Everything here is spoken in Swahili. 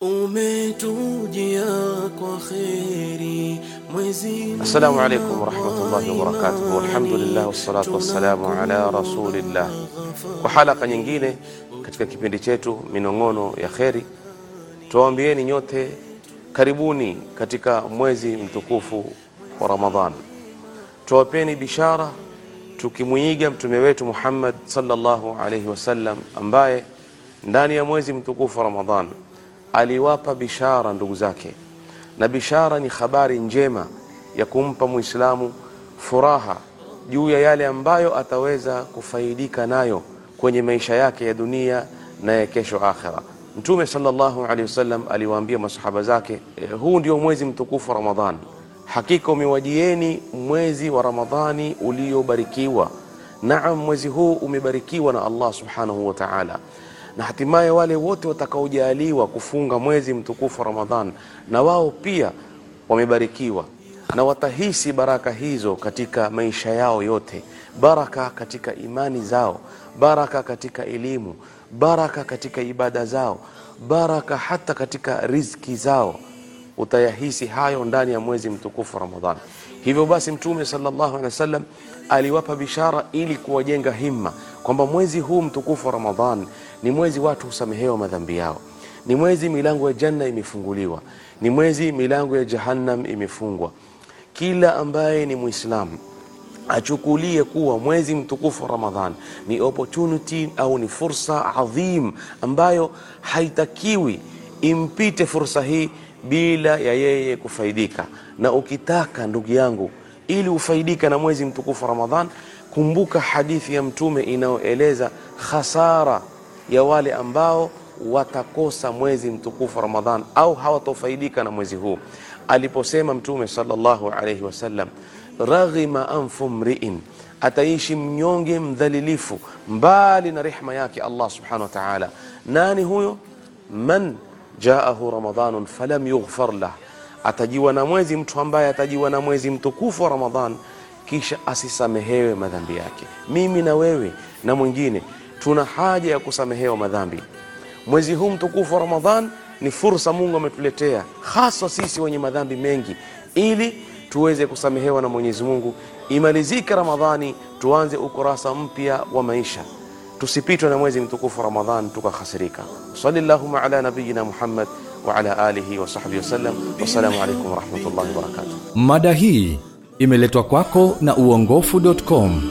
umetujia kwa kheri mwezi Assalamu alaikum warahmatullahi wabarakatuh. Alhamdulillah wassalatu wassalamu ala rasulillah. Kwa halaka nyingine katika kipindi chetu minong'ono ya kheri, tuwaambieni nyote karibuni katika mwezi mtukufu wa Ramadhan. Tuwapeni bishara tukimwiga mtume wetu Muhammad sallallahu alayhi wasallam ambaye ndani ya mwezi mtukufu wa Ramadhan aliwapa bishara ndugu zake, na bishara ni habari njema ya kumpa Muislamu furaha juu ya yale ambayo ataweza kufaidika nayo kwenye maisha yake ya dunia na ya kesho akhira. Mtume sallallahu alaihi wasallam aliwaambia masahaba zake, eh, huu ndio mwezi mtukufu wa Ramadhan, hakika umewajieni mwezi wa Ramadhani uliobarikiwa. Naam, mwezi huu umebarikiwa na Allah subhanahu wa ta'ala na hatimaye wale wote watakaojaaliwa kufunga mwezi mtukufu Ramadhan na wao pia wamebarikiwa na watahisi baraka hizo katika maisha yao yote, baraka katika imani zao, baraka katika elimu, baraka katika ibada zao, baraka hata katika riziki zao. Utayahisi hayo ndani ya mwezi mtukufu wa Ramadhan. Hivyo basi, Mtume sallallahu alaihi wasallam aliwapa bishara ili kuwajenga himma kwamba mwezi huu mtukufu wa Ramadhan ni mwezi watu husamehewa madhambi yao, ni mwezi milango ya janna imefunguliwa, ni mwezi milango ya jahannam imefungwa. Kila ambaye ni Muislamu achukulie kuwa mwezi mtukufu wa Ramadhan ni opportunity au ni fursa adhim ambayo haitakiwi impite fursa hii bila ya yeye kufaidika. Na ukitaka ndugu yangu, ili ufaidika na mwezi mtukufu Ramadhan, kumbuka hadithi ya Mtume inayoeleza khasara ya wale ambao watakosa mwezi mtukufu Ramadhan au hawatofaidika na mwezi huu, aliposema Mtume sallallahu alayhi wasallam, raghima anfu mriin, ataishi mnyonge mdhalilifu mbali na rehma yake Allah subhanahu wa ta'ala. Nani huyo? man jaahu ramadhanun falam yughfar lah, atajiwa na mwezi mtu ambaye atajiwa na mwezi mtukufu wa Ramadhan kisha asisamehewe madhambi yake. Mimi na wewe na mwingine tuna haja ya kusamehewa madhambi. Mwezi huu mtukufu wa Ramadhan ni fursa Mungu ametuletea, haswa sisi wenye madhambi mengi, ili tuweze kusamehewa na Mwenyezi Mungu. Imalizike Ramadhani, tuanze ukurasa mpya wa maisha, tusipitwe na mwezi mtukufu Ramadhan tukakhasirika. Salli llahuma ala nabiyina Muhammad wa ala alihi wa sahbihi wasallam. Wassalamu alaikum warahmatullahi wabarakatuh. Mada hii imeletwa kwako na uongofu.com.